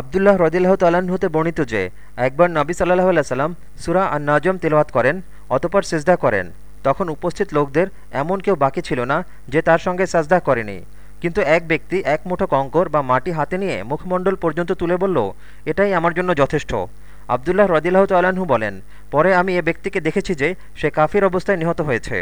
আবদুল্লাহ রদিল্লাহ তাল্লাহ্ন হতে বর্ণিত যে, একবার নবী সাল্লাহ আল্লাহ সাল্লাম সুরা আর নাজম তেলাওয়াত করেন, অতপর সেজদা করেন। তখন উপস্থিত লোকদের এমন কেউ বাকি ছিল না যে তার সঙ্গে সাজদা করেনি। কিন্তু এক ব্যক্তি এক মুঠো কঙ্কর বা মাটি হাতে নিয়ে মুখমণ্ডল পর্যন্ত তুলে বলল, এটাই আমার জন্য যথেষ্ট। আবদুল্লাহ রদিল্লাহ তালাহু বলেন, পরে আমি এ ব্যক্তিকে দেখেছি যে সে কাফির অবস্থায় নিহত হয়েছে।